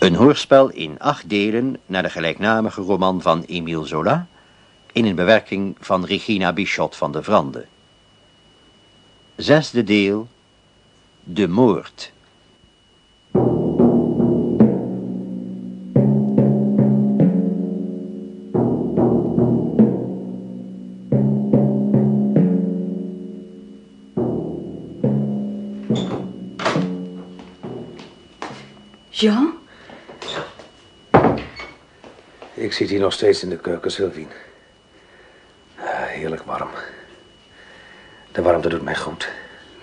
Een hoorspel in acht delen naar de gelijknamige roman van Emile Zola... in een bewerking van Regina Bichot van de Vrande. Zesde deel, De Moord... Jean? Ik zit hier nog steeds in de keuken. Ah, heerlijk warm. De warmte doet mij goed.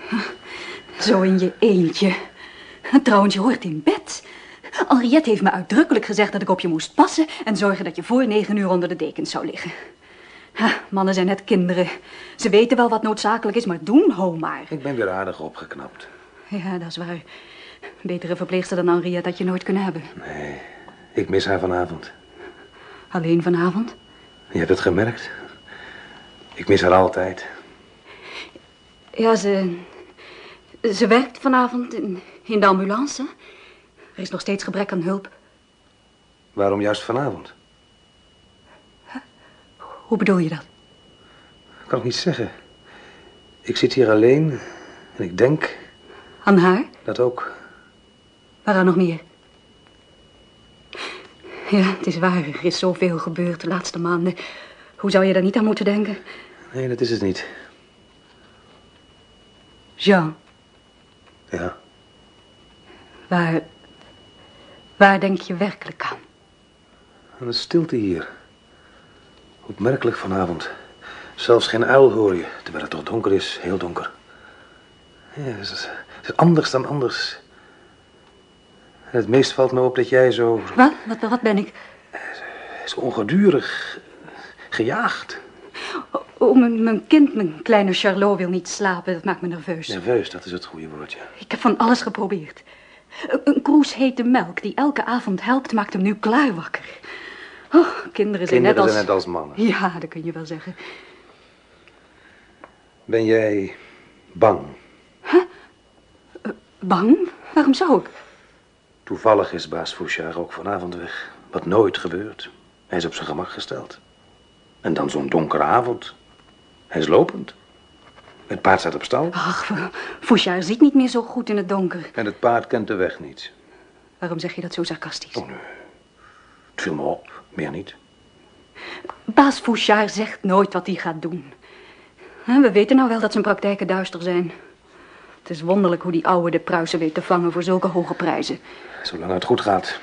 Zo in je eentje. Trouwens, je hoort in bed. Henriette heeft me uitdrukkelijk gezegd dat ik op je moest passen... en zorgen dat je voor negen uur onder de dekens zou liggen. Ha, mannen zijn net kinderen. Ze weten wel wat noodzakelijk is, maar doen, ho maar. Ik ben weer aardig opgeknapt. Ja, dat is waar. Betere verpleegster dan Henriette had je nooit kunnen hebben. Nee, ik mis haar vanavond. Alleen vanavond? Je hebt het gemerkt. Ik mis haar altijd. Ja, ze... Ze werkt vanavond in, in de ambulance. Er is nog steeds gebrek aan hulp. Waarom juist vanavond? Hoe bedoel je dat? Kan ik niet zeggen. Ik zit hier alleen en ik denk... Aan haar? Dat ook. Waaraan nog meer? Ja, het is waar. Er is zoveel gebeurd de laatste maanden. Hoe zou je daar niet aan moeten denken? Nee, dat is het niet. Jean, Ja, waar... Waar denk je werkelijk aan? aan de stilte hier. Opmerkelijk vanavond. Zelfs geen uil hoor je, terwijl het toch donker is. Heel donker. Ja, het is, het is anders dan anders. Het meest valt me op dat jij zo, Wat? Wat, wat ben ik? zo ongedurig, gejaagd. Oh, mijn, mijn kind, mijn kleine Charlot, wil niet slapen. Dat maakt me nerveus. Nerveus, dat is het goede woordje. Ik heb van alles geprobeerd. Een, een kroes hete melk die elke avond helpt, maakt hem nu klaar wakker. Oh, kinderen zijn Kinderen net als... zijn net als mannen. Ja, dat kun je wel zeggen. Ben jij bang? Bang? Waarom zou ik? Toevallig is baas Fouchard ook vanavond weg. Wat nooit gebeurt. Hij is op zijn gemak gesteld. En dan zo'n donkere avond. Hij is lopend. Het paard staat op stal. Ach, Fouchard ziet niet meer zo goed in het donker. En het paard kent de weg niet. Waarom zeg je dat zo sarcastisch? Oh nee. Het viel me op. Meer niet. Baas Fouchard zegt nooit wat hij gaat doen. We weten nou wel dat zijn praktijken duister zijn. Het is wonderlijk hoe die ouwe de Pruisen weet te vangen voor zulke hoge prijzen. Zolang het goed gaat.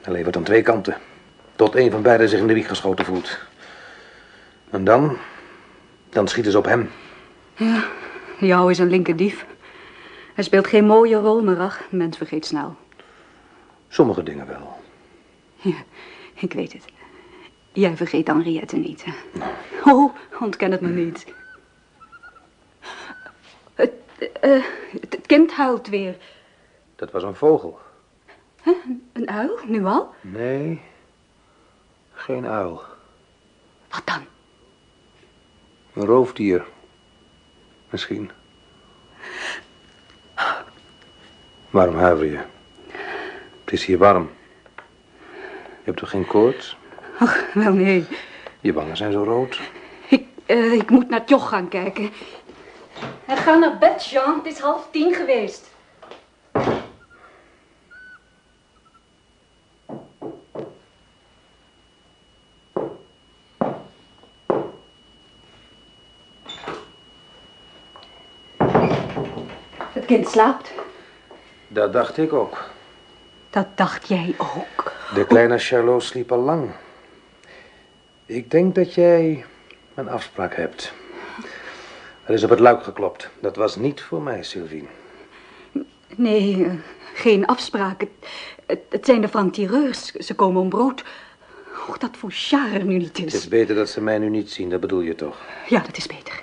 Hij levert aan twee kanten. Tot een van beiden zich in de wieg geschoten voelt. En dan... Dan schieten ze op hem. Die ouwe is een linkerdief. Hij speelt geen mooie rol, maar ach, mens vergeet snel. Sommige dingen wel. Ja, ik weet het. Jij vergeet Henriette niet, hè? Oh, ontken het me niet. Het, eh, het, kind huilt weer. Dat was een vogel. Een uil, nu al? Nee. Geen uil. Wat dan? Een roofdier. Misschien. Waarom huiver je? Het is hier warm. Je hebt toch geen koorts? Ach, wel nee. Je wangen zijn zo rood. Ik, eh, ik moet naar Tjoch gaan kijken. En ga naar bed, Jean. Het is half tien geweest. Het kind slaapt. Dat dacht ik ook. Dat dacht jij ook. De kleine Charlot sliep al lang. Ik denk dat jij een afspraak hebt. Er is op het luik geklopt. Dat was niet voor mij, Sylvie. Nee, eh, geen afspraak. Het, het, het zijn de franc-tireurs. Ze komen om brood. Och, dat Fouchard er nu niet Het is. is beter dat ze mij nu niet zien, dat bedoel je toch? Ja, dat is beter.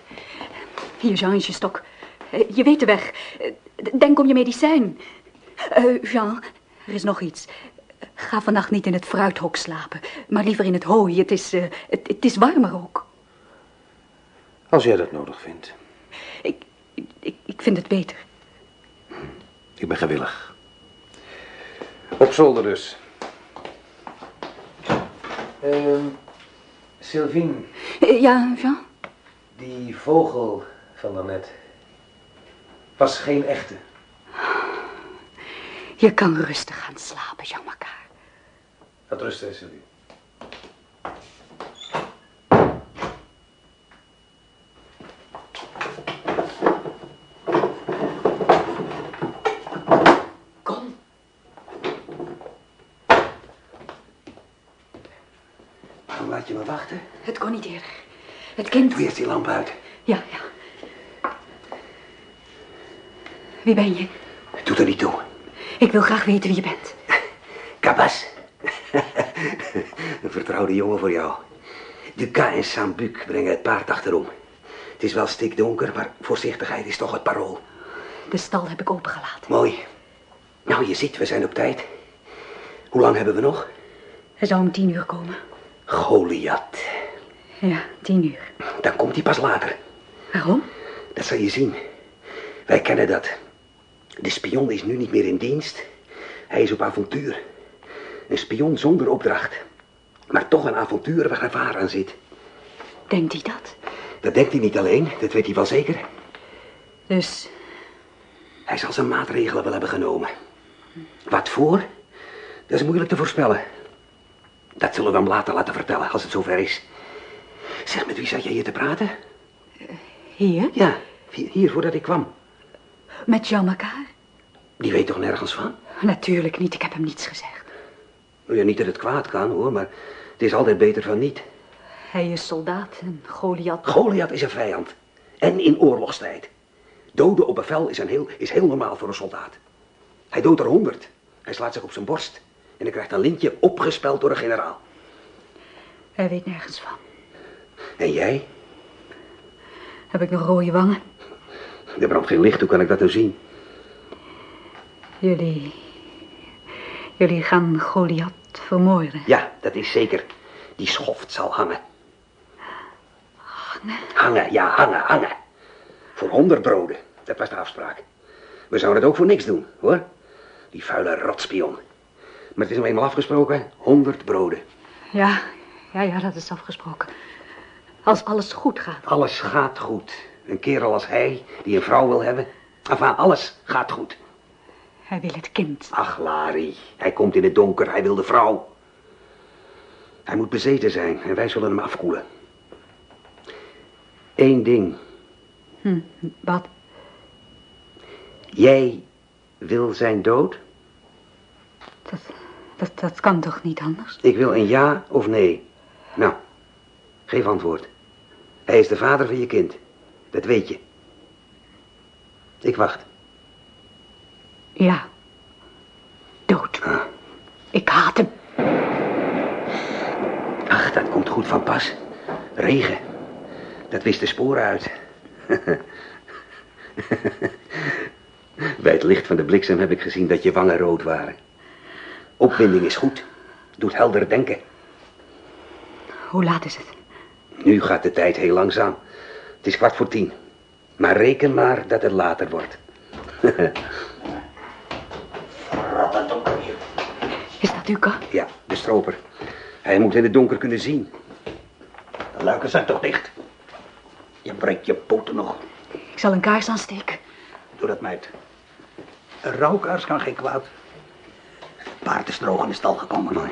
Hier, Jean, is je stok. Eh, Je weet de weg. Eh, Denk om je medicijn. Jean, er is nog iets. Ga vannacht niet in het fruithok slapen, maar liever in het hooi. Het is, het, het is warmer ook. Als jij dat nodig vindt. Ik, ik, ik vind het beter. Ik ben gewillig. Op zolder dus. Ehm Sylvine, Eh, Ja, Jean? die vogel van daarnet was geen echte. Je kan rustig gaan slapen, Jean Macquart. Wat rusten, Sylvie. Kom. Waarom laat je me wachten? Het kon niet eerder. Het kind... Doe eerst die lamp uit. Ja, ja. Wie ben je? Doe er niet toe. Ik wil graag weten wie je bent. Cabas. Een vertrouwde jongen voor jou. Ducas en Sambuc brengen het paard achterom. Het is wel stikdonker, maar voorzichtigheid is toch het parool. De stal heb ik opengelaten. Mooi. Nou, je ziet, we zijn op tijd. Hoe lang hebben we nog? Hij zou om tien uur komen. Goliath. Ja, tien uur. Dan komt hij pas later. Waarom? Dat zal je zien. Wij kennen dat. De spion is nu niet meer in dienst. Hij is op avontuur. Een spion zonder opdracht. Maar toch een avontuur waar gevaar aan zit. Denkt hij dat? Dat denkt hij niet alleen, dat weet hij wel zeker. Dus Hij zal zijn maatregelen wel hebben genomen. Wat voor? Dat is moeilijk te voorspellen. Dat zullen we hem later laten vertellen, als het zover is. Zeg, met wie zat jij hier te praten? hier, Ja, hier, hier voordat ik kwam. met Jean Macquart? Die weet toch nergens van? Natuurlijk niet, ik heb hem niets gezegd. Nou ja, niet dat het kwaad kan, hoor, maar het is altijd beter van niet. Hij is soldaat en Goliath... Goliath is een vijand. En in oorlogstijd. Doden op bevel is, een heel, is heel normaal voor een soldaat. Hij doodt er honderd. Hij slaat zich op zijn borst. En hij krijgt een lintje opgespeld door een generaal. Hij weet nergens van. En jij? Heb ik nog rode wangen? Er brandt geen licht, hoe kan ik dat nou zien? Jullie... Jullie gaan Goliath vermoorden. Ja, dat is zeker. Die schoft zal hangen. Hangen? Hangen, ja, hangen, hangen. Voor honderd broden. Dat was de afspraak. We zouden het ook voor niks doen, hoor. Die vuile rotspion. Maar het is nou eenmaal afgesproken, honderd broden. Ja, ja, ja, dat is afgesproken. Als alles goed gaat. Alles gaat goed. Een kerel als hij, die een vrouw wil hebben. Enfin, alles gaat goed. Hij wil het kind. Ach, Larry, hij komt in het donker, hij wil de vrouw. Hij moet bezeten zijn en wij zullen hem afkoelen. Eén ding. Hm, wat? Jij wil zijn dood? Dat, dat, dat kan toch niet anders? Ik wil een ja of nee. Nou, geef antwoord. Hij is de vader van je kind. Dat weet je. Ik wacht. Ja. Dood. Ik haat hem. Ach, dat komt goed van pas. Regen. Dat wist de sporen uit. Bij het licht van de bliksem heb ik gezien dat je wangen rood waren. Opwinding is goed. Doet helder denken. Hoe laat is het? Nu gaat de tijd heel langzaam. Het is kwart voor tien. Maar reken maar dat het later wordt. Is dat Uka? Ja, de stroper. Hij moet in het donker kunnen zien. De luiken zijn toch dicht? Je breekt je poten nog. Ik zal een kaars aansteken. Doe dat, meid. Een rouwkaars kan geen kwaad. Het paard is droog in de stal gekomen. De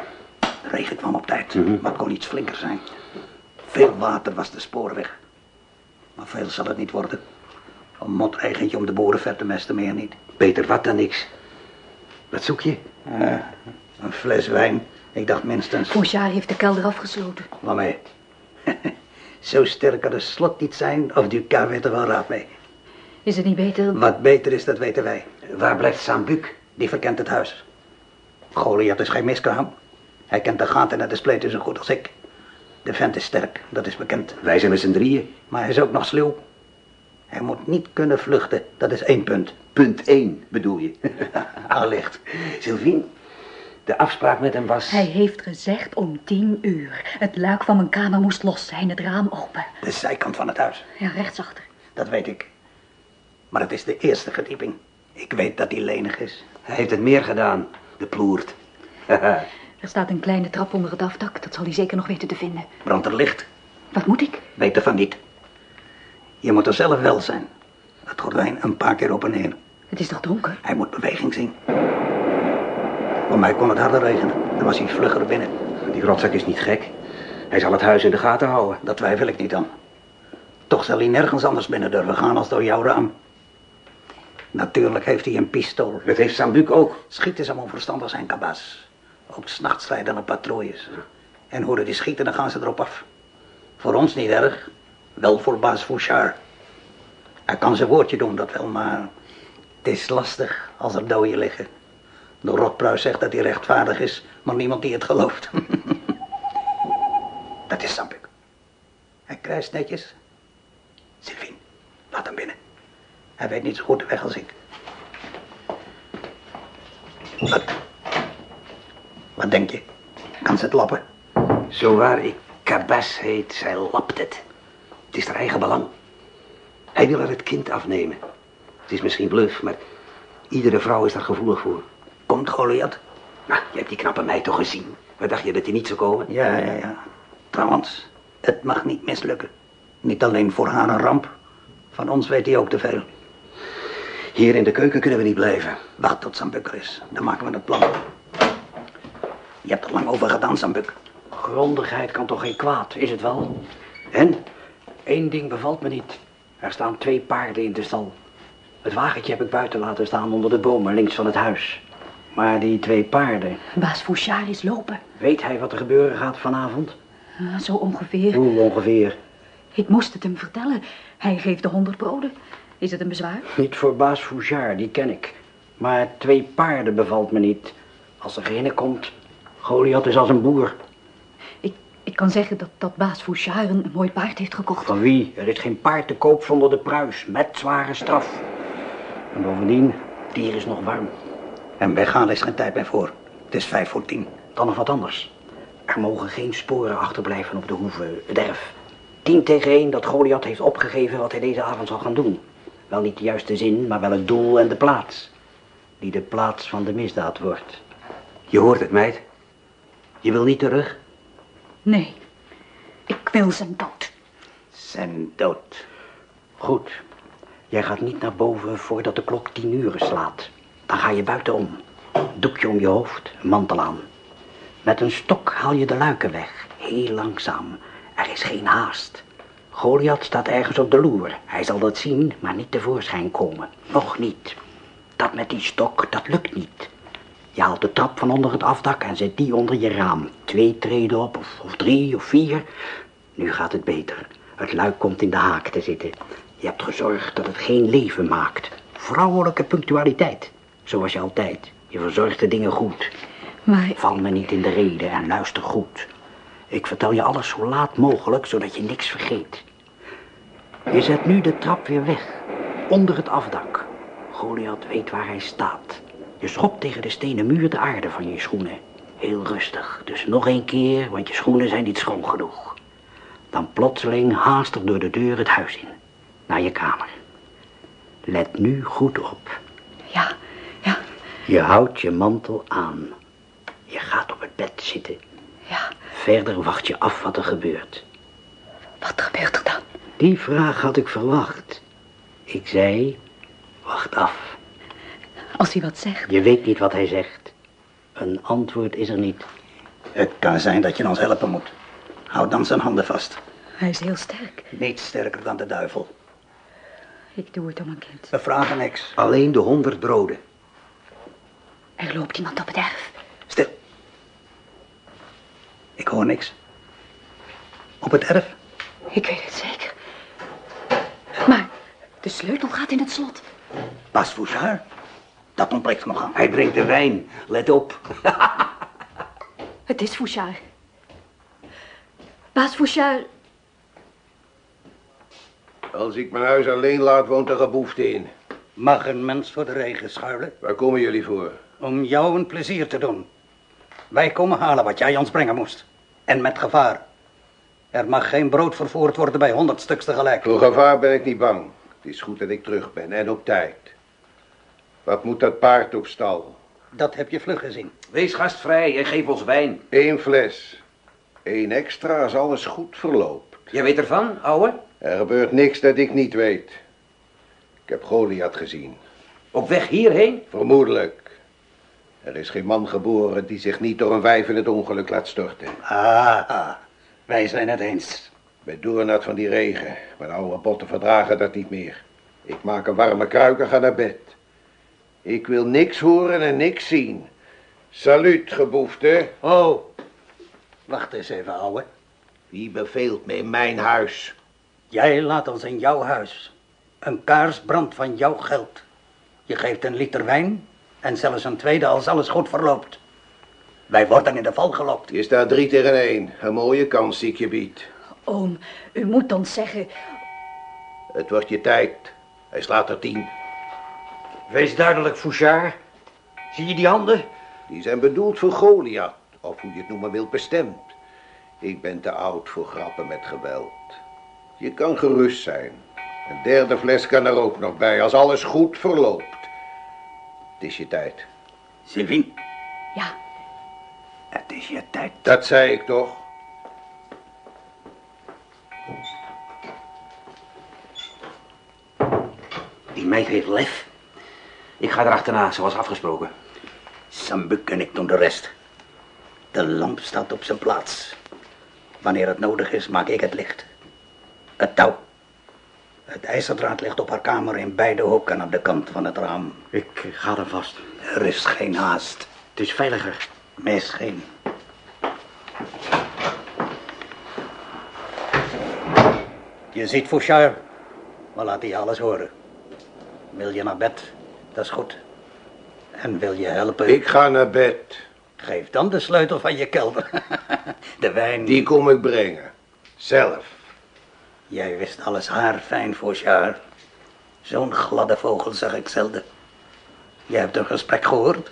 regen kwam op tijd, maar het kon iets flinker zijn. Veel water was de spoorweg. Maar veel zal het niet worden. Een motregentje om de boeren ver te mesten, meer niet. Beter wat dan niks. Wat zoek je? Eh, een fles wijn. Ik dacht minstens... Fouchard heeft de kelder afgesloten. Waarmee? Zo sterk kan de slot niet zijn, of Ducas weet er wel raad mee. Is het niet beter? Wat beter is, dat weten wij. Waar blijft Sambuc? Die verkent het huis. Goliath is geen miskraam. Hij kent de gaten en de spleten zo goed als ik. De vent is sterk, dat is bekend. Wij zijn met z'n drieën. Maar hij is ook nog sluw. Hij moet niet kunnen vluchten, dat is één punt. Punt 1 bedoel je. Allicht. Sylvie, de afspraak met hem was... Hij heeft gezegd om tien uur. Het luik van mijn kamer moest los zijn, het raam open. De zijkant van het huis, Ja, rechtsachter. dat weet ik. Maar het is de eerste verdieping. Ik weet dat hij lenig is. Hij heeft het meer gedaan, de ploert. Er staat een kleine trap onder het afdak. Dat zal hij zeker nog weten te vinden. Brandt er licht? Wat moet ik? Weet ervan niet. Je moet er zelf wel zijn. Het gordijn een paar keer op en neer. Het is toch donker? Hij moet beweging zien. Voor mij kon het harder regenen. Dan was hij vlugger binnen. Die rotzak is niet gek. Hij zal het huis in de gaten houden. Dat twijfel ik niet aan. Toch zal hij nergens anders binnen durven gaan als door jouw raam. Natuurlijk heeft hij een pistool. Dat heeft Sambuc ook. Schieten zou onverstandig zijn, Kabas. Ook s'nachts rijden er patrouilles. En horen die schieten, dan gaan ze erop af. Voor ons niet erg. Wel voor baas Fouchard. Hij kan zijn woordje doen, dat wel, maar... Het is lastig als er doden liggen. De rotpruis zegt dat hij rechtvaardig is, maar niemand die het gelooft. dat is Sambuc. Hij krijgt netjes. Sylvie, laat hem binnen. Hij weet niet zo goed de weg als ik. Wat denk je? Kan ze het lappen? Zo waar ik Cabas heet, zij lapt het. Het is haar eigen belang. Hij wil haar het kind afnemen. Het is misschien bluff, maar iedere vrouw is daar gevoelig voor. Komt Goliath? Nou, je hebt die knappe meid toch gezien? Waar dacht je dat hij niet zou komen? Ja, ja, ja. Trouwens, het mag niet mislukken. Niet alleen voor haar een ramp. Van ons weet hij ook te veel. Hier in de keuken kunnen we niet blijven. Wacht tot Sambuk er is. Dan maken we het plan. Je hebt er lang over gedaan, Sambuk. Grondigheid kan toch geen kwaad, is het wel? En? Eén ding bevalt me niet. Er staan twee paarden in de stal. Het wagentje heb ik buiten laten staan onder de bomen links van het huis. Maar die twee paarden, Baas Fouchard is lopen. weet hij wat er gebeuren gaat vanavond? Ah, zo ongeveer. Hoe ongeveer? Ik moest het hem vertellen. Hij geeft de honderd broden. Is het een bezwaar? Niet voor baas Fouchard, die ken ik. Maar twee paarden bevalt me niet. Als er geen komt, Goliath is als een boer. Ik, ik kan zeggen dat, dat baas Fouchard een, een mooi paard heeft gekocht. Van wie? Er is geen paard te koop zonder de pruis, met zware straf. En bovendien, het dier is nog warm. En weggaan is geen tijd meer voor. Het is vijf voor tien. Dan nog wat anders. Er mogen geen sporen achterblijven op de hoeve, het erf. Tien tegen één dat Goliath heeft opgegeven wat hij deze avond zal gaan doen. Wel niet de juiste zin, maar wel het doel en de plaats. Die de plaats van de misdaad wordt. Je hoort het, meid. Je wil niet terug? Nee, ik wil zijn dood. Zijn dood. Goed. Jij gaat niet naar boven voordat de klok tien uur slaat. Dan ga je buitenom. Doekje om je hoofd, mantel aan. Met een stok haal je de luiken weg. Heel langzaam. Er is geen haast. Goliath staat ergens op de loer. Hij zal dat zien, maar niet tevoorschijn komen. Nog niet. Dat met die stok, dat lukt niet. Je haalt de trap van onder het afdak en zet die onder je raam. Twee treden op, of, of drie, of vier. Nu gaat het beter. Het luik komt in de haak te zitten. Je hebt gezorgd dat het geen leven maakt. Vrouwelijke punctualiteit. Zoals je altijd. Je verzorgt de dingen goed. Maar Val me niet in de reden en luister goed. Ik vertel je alles zo laat mogelijk, zodat je niks vergeet. Je zet nu de trap weer weg, onder het afdak. Goliath weet waar hij staat. Je schopt tegen de stenen muur de aarde van je schoenen. Heel rustig, dus nog een keer, want je schoenen zijn niet schoon genoeg. Dan plotseling haastig door de deur het huis in, naar je kamer. Let nu goed op. ja, ja, Je houdt je mantel aan. Je gaat op het bed zitten. ja. Verder wacht je af wat er gebeurt. Wat gebeurt er dan? Die vraag had ik verwacht. Ik zei, wacht af. Als hij wat zegt. Je weet niet wat hij zegt. Een antwoord is er niet. Het kan zijn dat je ons helpen moet. Houd dan zijn handen vast. Hij is heel sterk. Niet sterker dan de duivel. Ik doe het om een kind. We vragen niks. Alleen de honderd broden. Er loopt iemand op het erf. Stil. Ik hoor niks. Op het erf? Ik weet het zeker. Maar de sleutel gaat in het slot. Baas Fouchard? Dat ontbreekt er nog aan. Hij drinkt de wijn. Let op. Het is Fouchard. Baas Fouchard, Als ik mijn huis alleen laat, woont er geboefte in. Mag een mens voor de regen schuilen? Waar komen jullie voor? Om jou een plezier te doen. Wij komen halen wat jij ons brengen moest. En met gevaar. Er mag geen brood vervoerd worden bij honderd stuks tegelijk. Voor gevaar ben ik niet bang. Het is goed dat ik terug ben en op tijd. Wat moet dat paard op stal? Dat heb je vlug gezien. Wees gastvrij en geef ons wijn. Eén fles. Eén extra als alles goed verloopt. Jij weet ervan, ouwe? Er gebeurt niks dat ik niet weet. Ik heb Goliath gezien. Op weg hierheen? Vermoedelijk. Er is geen man geboren die zich niet door een wijf in het ongeluk laat storten. Ah, wij zijn het eens. Bij doornat van die regen. Mijn oude botten verdragen dat niet meer. Ik maak een warme kruik en ga naar bed. Ik wil niks horen en niks zien. Salut, geboefte. Oh, wacht eens even, ouwe. Wie beveelt me in mijn huis? Jij laat ons in jouw huis. Een kaars brandt van jouw geld. Je geeft een liter wijn en zelfs een tweede als alles goed verloopt. Wij worden in de val gelokt. Je staat drie tegen één. Een mooie kans die ik je bied. Oom, u moet ons zeggen... Het wordt je tijd. Hij slaat er tien. Wees duidelijk, Fouchard. Zie je die handen? Die zijn bedoeld voor Goliath, of hoe je het noemen wilt bestemd. Ik ben te oud voor grappen met geweld. Je kan gerust zijn. Een derde fles kan er ook nog bij, als alles goed verloopt. Het is je tijd. Sylvie, Ja, het is je tijd. Dat zei ik toch? Die meid heeft lef. Ik ga er achterna, zoals afgesproken. Sambuk en ik doen de rest. De lamp staat op zijn plaats. Wanneer het nodig is, maak ik het licht. Het touw. Het ijzerdraad ligt op haar kamer in beide hoeken aan de kant van het raam. Ik ga er vast. Er is geen haast. Het is veiliger. Mis geen. Je ziet Fouchard. Maar laat hij alles horen. Wil je naar bed? Dat is goed. En wil je helpen? Ik ga naar bed. Geef dan de sleutel van je kelder. De wijn. Die kom ik brengen. Zelf. Jij wist alles haar fijn, Fouchard. Zo'n gladde vogel zag ik zelden. Je hebt een gesprek gehoord?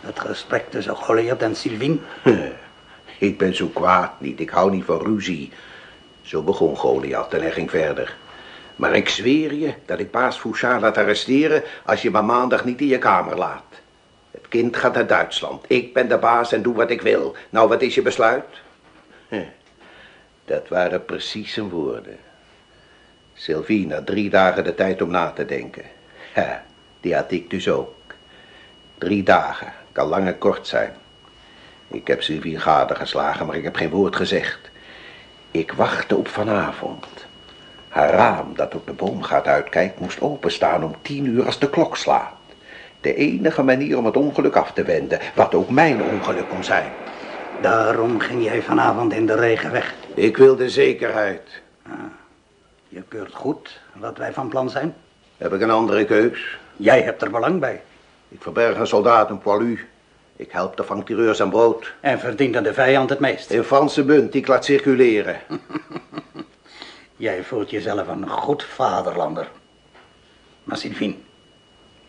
Het gesprek tussen Goliath en Sylvine. Ik ben zo kwaad niet. Ik hou niet van ruzie. Zo begon Goliath en hij ging verder. Maar ik zweer je dat ik baas Fouchard laat arresteren als je me maandag niet in je kamer laat. Het kind gaat naar Duitsland. Ik ben de baas en doe wat ik wil. Nou, wat is je besluit? Dat waren precies zijn woorden. Sylvie had drie dagen de tijd om na te denken. Die had ik dus ook. Drie dagen, kan lang en kort zijn. Ik heb Sylvie gade geslagen, maar ik heb geen woord gezegd. Ik wachtte op vanavond. Haar raam, dat op de boomgaat uitkijkt, moest openstaan om tien uur als de klok slaat. De enige manier om het ongeluk af te wenden, wat ook mijn ongeluk kon zijn. Daarom ging jij vanavond in de regen weg. Ik wilde zekerheid. Je keurt goed wat wij van plan zijn. Heb ik een andere keus? Jij hebt er belang bij. Ik verberg een soldaat, een poilu. Ik help de vanktireurs aan brood. En verdient aan de vijand het meest. Een Franse bunt die ik laat circuleren. Jij voelt jezelf een goed vaderlander. Maar Sylvine,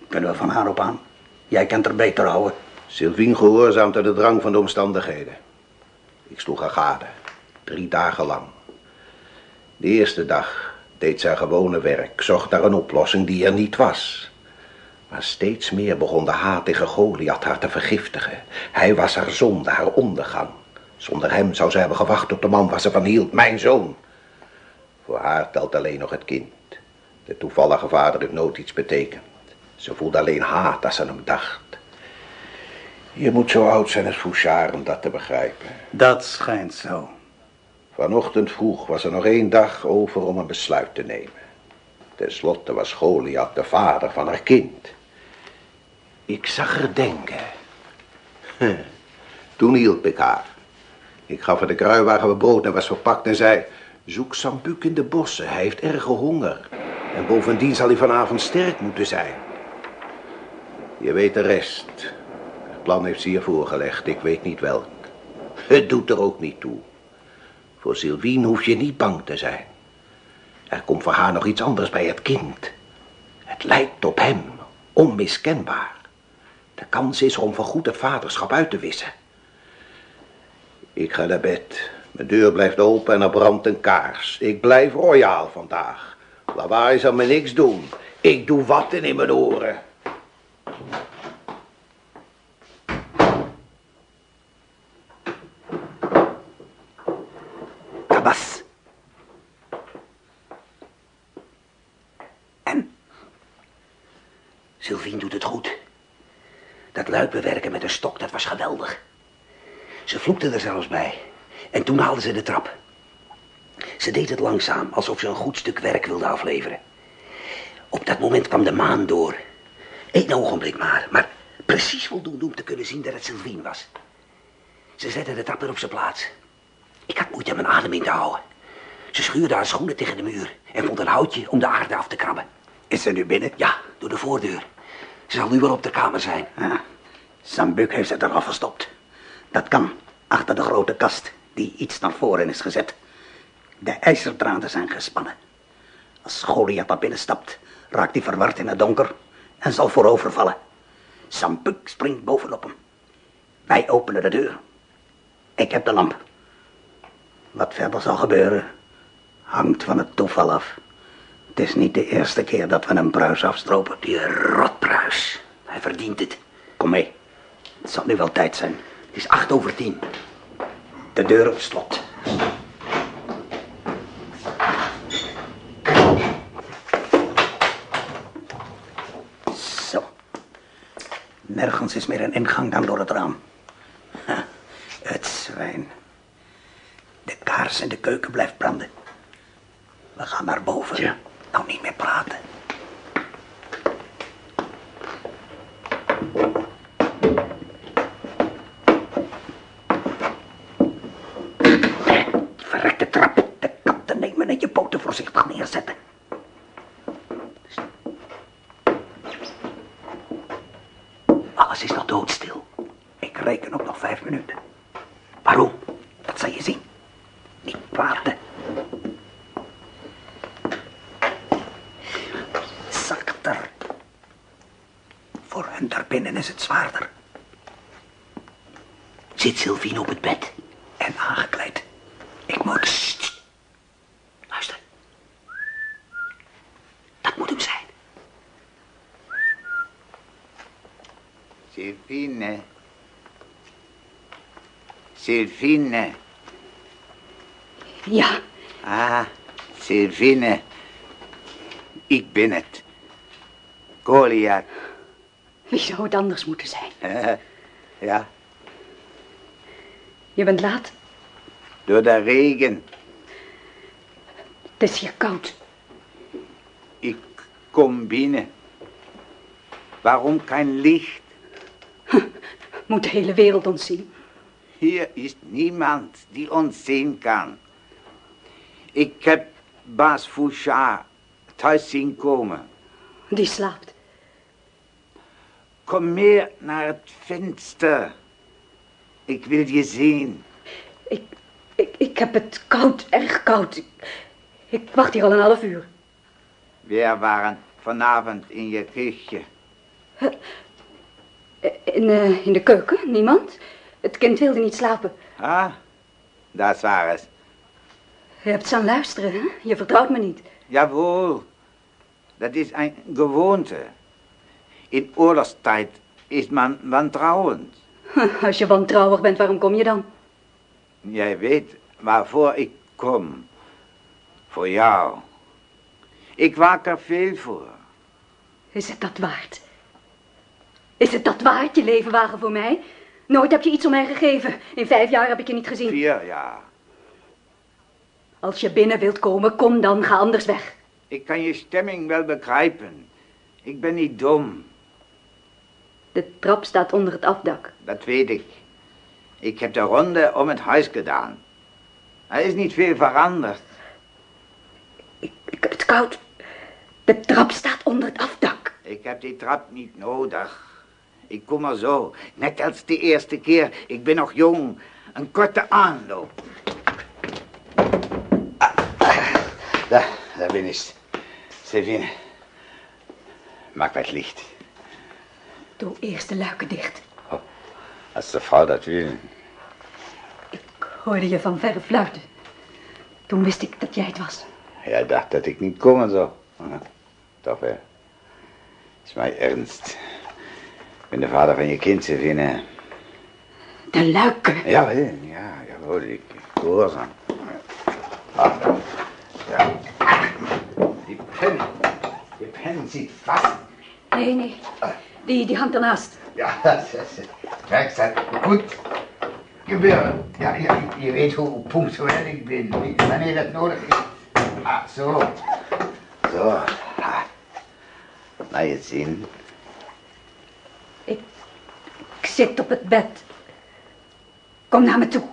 kunnen we van haar op aan? Jij kent er beter houden. Sylvien gehoorzaamt aan de drang van de omstandigheden. Ik sloeg haar gade. Drie dagen lang. De eerste dag deed zij gewone werk, zocht naar een oplossing die er niet was. Maar steeds meer begon de haat tegen Goliath haar te vergiftigen. Hij was haar zonde, haar ondergang. Zonder hem zou zij hebben gewacht op de man waar ze van hield, mijn zoon. Voor haar telt alleen nog het kind. De toevallige vader heeft nooit iets betekend. Ze voelde alleen haat als ze hem dacht. Je moet zo oud zijn als Fouchard om dat te begrijpen. Dat schijnt zo. Vanochtend vroeg was er nog één dag over om een besluit te nemen. Ten slotte was Goliath de vader van haar kind. Ik zag haar denken. Huh. Toen hielp ik haar. Ik gaf haar de kruiwagen wat brood en was verpakt en zei... Zoek Sambuk in de bossen, hij heeft erge honger. En bovendien zal hij vanavond sterk moeten zijn. Je weet de rest. Het plan heeft ze je voorgelegd, ik weet niet welk. Het doet er ook niet toe. Voor Sylvine hoef je niet bang te zijn. Er komt voor haar nog iets anders bij het kind. Het lijkt op hem, onmiskenbaar. De kans is om voorgoed het vaderschap uit te wissen. Ik ga naar bed. Mijn deur blijft open en er brandt een kaars. Ik blijf royaal vandaag. Lawaai zal me niks doen. Ik doe watten in mijn oren. Sylvien doet het goed. Dat luik bewerken met een stok, dat was geweldig. Ze vloekte er zelfs bij. Haalde ze de trap. Ze deed het langzaam, alsof ze een goed stuk werk wilde afleveren. Op dat moment kwam de maan door. Eén ogenblik maar, maar precies voldoende om te kunnen zien dat het Sylvien was. Ze zette de trap weer op zijn plaats. Ik had moeite mijn adem in te houden. Ze schuurde haar schoenen tegen de muur en vond een houtje om de aarde af te krabben. Is ze nu binnen? Ja, door de voordeur. Ze zal nu wel op de kamer zijn. Ja. Sambuk heeft ze eraf verstopt. Dat kan, achter de grote kast, die iets naar voren is gezet. De ijzerdraden zijn gespannen. Als Goliath daar binnenstapt, raakt hij verward in het donker en zal voorovervallen. Sambuk springt bovenop hem. Wij openen de deur. Ik heb de lamp. Wat verder zal gebeuren, hangt van het toeval af. Het is niet de eerste keer dat we een pruis afstropen. Die rotpruis. Hij verdient het. Kom mee. Het zal nu wel tijd zijn. Het is acht over tien. De deur op slot. Zo. Nergens is meer een ingang dan door het raam. Ha, het zwijn. De kaars in de keuken blijft branden. We gaan naar boven. Ja. Nou, niet meer praten. Verrekte trap. De katten nemen en je poten voorzichtig neerzetten. Alles is nog doodstil. Ik reken op nog vijf minuten. Waarom? Dat zal je zien. Niet praten. Zachter. Voor hen daarbinnen is het zwaarder. Zit Sylvien op het bed? En aangekleed. Ik moet... Sst. Luister. Dat moet hem zijn. Sylvine. Sylvine. Ja, Ah, Sylvine. Ik ben het. Goliath. wie zou het anders moeten zijn? Eh, ja, Je bent laat. door de regen. Het is hier koud. Ik kom binnen. Waarom geen licht? Moet de hele wereld ons zien? Hier is niemand die ons zien kan. Ik heb Bas Fouchard thuis zien komen. Die slaapt. Kom meer naar het venster. Ik wil je zien. Ik, ik, ik heb het koud, erg koud. Ik, ik wacht hier al een half uur. We waren vanavond in je keuken. In, eh, in de keuken, niemand. Het kind wilde niet slapen. Ah, dat waar het. Je hebt aan luisteren, hè? Je vertrouwt me niet. Jawohl, dat is een gewoonte. In oorlogstijd is man wantrouwend. Als je wantrouwig bent, waarom kom je dan? Jij weet waarvoor ik kom. Voor jou. Ik waak er veel voor. Is het dat waard? Is het dat waard, je leven wagen voor mij? Nooit heb je iets om mij gegeven. In vijf jaar heb ik je niet gezien. Vier jaar. Als je binnen wilt komen, kom dan, ga anders weg. Ik kan je stemming wel begrijpen. Ik ben niet dom, De trap staat onder het afdak. dat weet ik. Ik heb de ronde om het huis gedaan. Er is niet veel veranderd. Ik, ik heb het koud. De trap staat onder het afdak. Ik heb die trap niet nodig. Ik kom er zo, net als de eerste keer. Ik ben nog jong. Een korte aanloop. Ah, daar, daar ben ik. Sevine. Maak wat licht. Doe eerst de luiken dicht. Als de vrouw dat wil. Ik hoorde je van verre fluiten. Toen wist ik dat jij het was. Jij dacht dat ik niet komen zou. Toch wel. Is mij ernst. Ik ben de vader van je kind, Sevine. De luiken. Ja, hè? ja, jawel, ik gehoorzaam. Ah, ja. Die pen, die pen zit vast. Nee, nee. Die, die hangt ernaast. Ja, kijk, staat goed gebeuren. Ja, ja, je weet hoe punctueel ik ben, wanneer dat nodig is. Ah, zo. Zo. Ah. Laat je het zien. Ik zit op het bed. Kom naar me toe.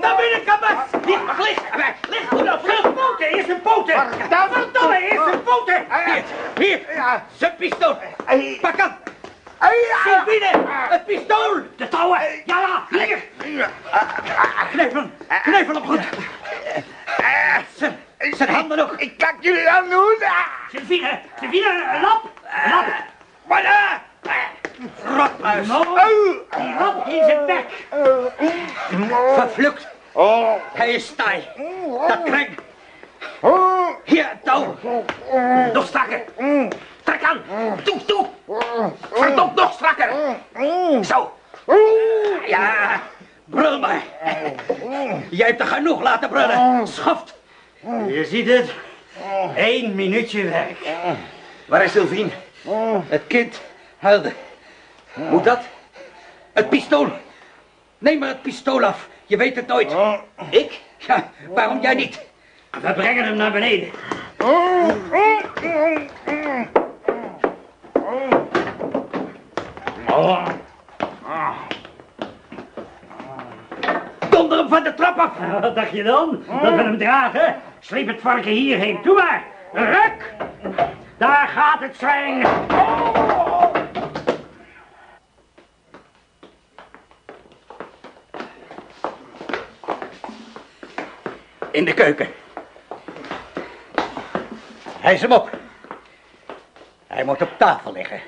Naar binnen, kabas! Lig, lig! Lig, goed op, Eerst zijn poten! Daar verdomme, eerst zijn poten! Hier, hier! Zijn pistool! Pak hem! Sylvine! Het pistool! De touwen! Ja, ja! Hier! Knijp hem! Op goed! Zijn, zijn handen nog! Ik kan jullie aan doen. Sylvine! Sylvine, een lap! Lap! Maar daar! Rotmuis! Die lap in zijn bek! Vervlucht! Hij is taai! Dat kreng! Hier, touw! Nog strakker! Trek aan! Toe, toe! Verdomd nog strakker! Zo! Ja! Brul maar! Jij hebt er genoeg laten brullen! Schoft! Je ziet het. Eén minuutje werk. Waar is Sylvien? Het kind huilde. Moet dat? Het pistool! Neem maar het pistool af. Je weet het nooit. Ik? Ja, waarom jij niet? We brengen hem naar beneden. Donder hem van de trap af. Wat dacht je dan? Dat we hem dragen? Sleep het varken hierheen. Doe maar. Ruk! Daar gaat het zwijn. In de keuken. Hijs hem op. Hij moet op tafel liggen.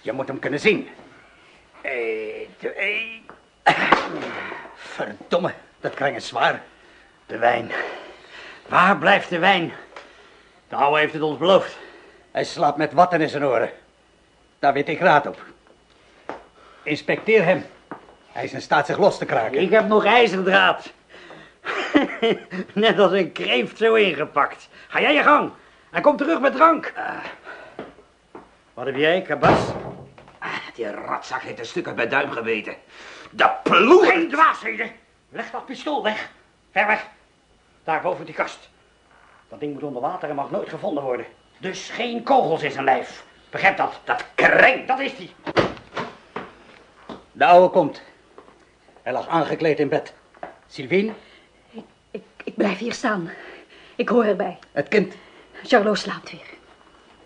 Je moet hem kunnen zien. Eén, twee. Verdomme, dat kring is zwaar. De wijn. Waar blijft de wijn? De ouwe heeft het ons beloofd. Hij slaapt met watten in zijn oren. Daar weet ik raad op. Inspecteer hem. Hij is in staat zich los te kraken. Ik heb nog ijzerdraad. Net als een kreeft zo ingepakt. Ga jij je gang. En kom terug met drank. wat heb jij, kabas? die ratzak heeft een stuk uit mijn duim geweten. De ploeg! Geen dwaasheden. Leg dat pistool weg. Ver weg. Daar boven die kast. Dat ding moet onder water en mag nooit gevonden worden. Dus geen kogels in zijn lijf. Begrijp dat? Dat kreng, dat is die. De oude komt. Hij lag aangekleed in bed. Sylvine, Ik, ik blijf hier staan. Ik hoor erbij. het kind. Charlot slaapt weer.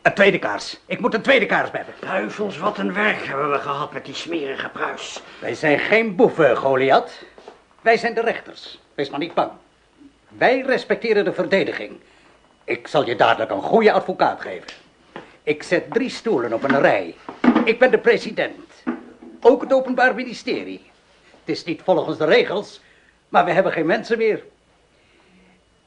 Een tweede kaars. Ik moet een tweede kaars hebben. Duivels, wat een werk hebben we gehad met die smerige pruis. Wij zijn geen boeven, Goliath. Wij zijn de rechters. Wees maar niet bang. Wij respecteren de verdediging. Ik zal je dadelijk een goede advocaat geven. Ik zet drie stoelen op een rij. Ik ben de president. Ook het Openbaar Ministerie. Het is niet volgens de regels, maar we hebben geen mensen meer.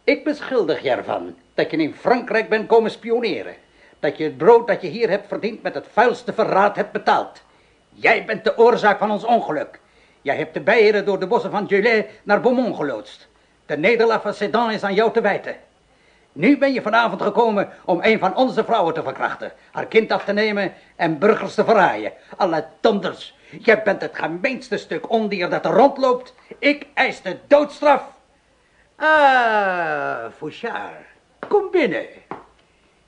Ik beschuldig je ervan dat je in Frankrijk bent komen spioneren. Dat je het brood dat je hier hebt verdiend met het vuilste verraad hebt betaald. Jij bent de oorzaak van ons ongeluk. Jij hebt de bijeren door de bossen van Gelée naar Beaumont geloodst. De nederlaag van Sedan is aan jou te wijten. Nu ben je vanavond gekomen om een van onze vrouwen te verkrachten, haar kind af te nemen en burgers te verraaien. Alle donders, jij bent het gemeenste stuk ondier dat er rondloopt. Ik eis de doodstraf. Ah, Fouchard, kom binnen.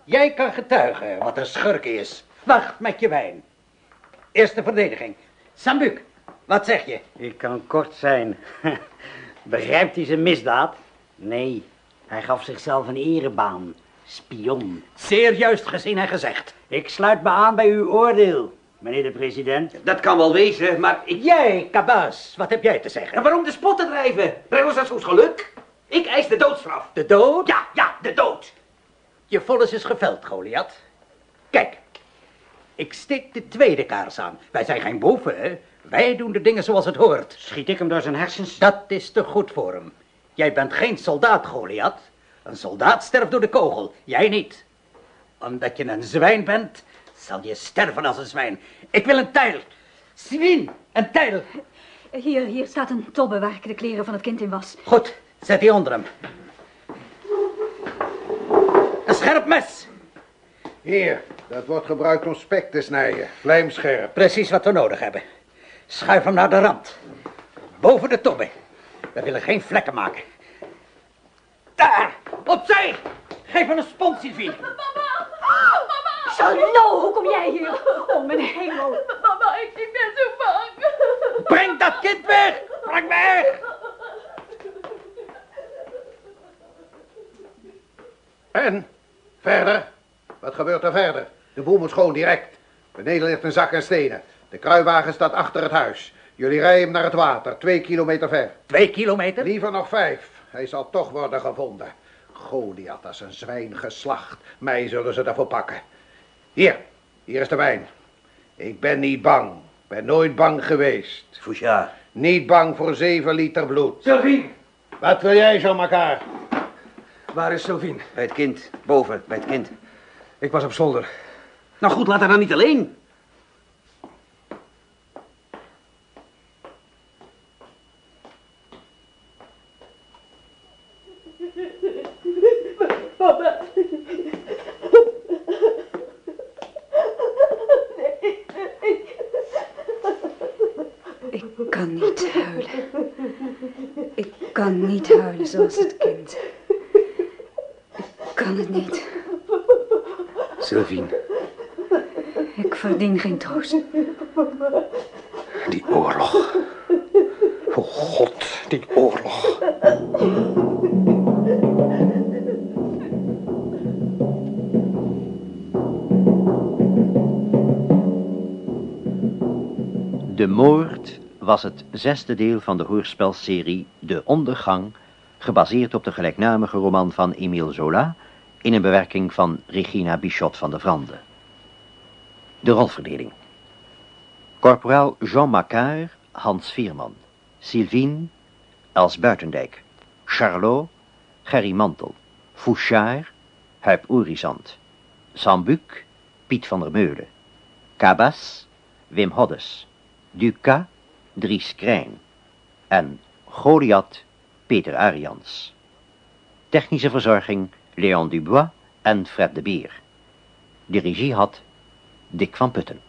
Jij kan getuigen wat een schurk is. Wacht met je wijn. Eerste verdediging. Sambuc, wat zeg je? Ik kan kort zijn. Begrijpt hij zijn misdaad? Nee, hij gaf zichzelf een erebaan. Spion. Zeer juist gezien en gezegd. Ik sluit me aan bij uw oordeel, meneer de president. Dat kan wel wezen, maar ik... Jij, Cabas, wat heb jij te zeggen? En waarom de spot te drijven? Brengt ons dat zo'n geluk? Ik eis de doodstraf. De dood? Ja, ja, de dood. Je vonnis is geveld, Goliath. Kijk, ik steek de tweede kaars aan. Wij zijn geen boeven, hè? Wij doen de dingen zoals het hoort. Schiet ik hem door zijn hersens? Dat is te goed voor hem. Jij bent geen soldaat, Goliath. Een soldaat sterft door de kogel, jij niet. Omdat je een zwijn bent, zal je sterven als een zwijn. Ik wil een tijl. Swin, een tijl. Hier, hier staat een tobbe waar ik de kleren van het kind in was. Goed, zet die onder hem. scherp mes. Hier, dat wordt gebruikt om spek te snijden. Vlijmscherp. Precies wat we nodig hebben. Schuif hem naar de rand. Boven de tobbe. We willen geen vlekken maken. Daar, opzij. Geef hem een spons, Sylvie. Charlot, hoe kom jij hier? Oh, mijn hemel. Mama, ik, ik ben zo bang. Breng dat kind weg. Breng weg. En? Verder? Wat gebeurt er verder? De boel moet schoon direct. Beneden ligt een zak en stenen. De kruiwagen staat achter het huis. Jullie rijden hem naar het water, twee kilometer ver. Twee kilometer? Liever nog vijf. Hij zal toch worden gevonden. Goliath als een zwijn geslacht. Mij zullen ze daarvoor pakken. Hier, hier is de wijn. Ik ben niet bang. Ben nooit bang geweest. Fouchard. Niet bang voor zeven liter bloed. Sylvie. Wat wil jij zo, elkaar? Waar is Sylvien? Bij het kind. Boven, bij het kind. Ik was op zolder. Nou goed, laat haar dan niet alleen. Papa. Ik kan niet huilen. Ik kan niet huilen zoals het kind. Ik kan het niet. Sylvien, Ik verdien geen troost. die oorlog. Oh god, die oorlog. De Moord was het zesde deel van de hoorspelserie De Ondergang, gebaseerd op de gelijknamige roman van Émile Zola, in een bewerking van Regina Bichot van de Vrande. De rolverdeling. Corporaal Jean Macquart, Hans Vierman. Sylvine, Els Buitendijk. Charlot, Gerry Mantel. Fouchard, Huip Oerizant. Sambuc, Piet van der Meulen. Cabas, Wim Hoddes. Duca, Dries Krijn. En Goliath, Peter Arians. Technische verzorging, Leon Dubois en Fred de Beer. De regie had Dick van Putten.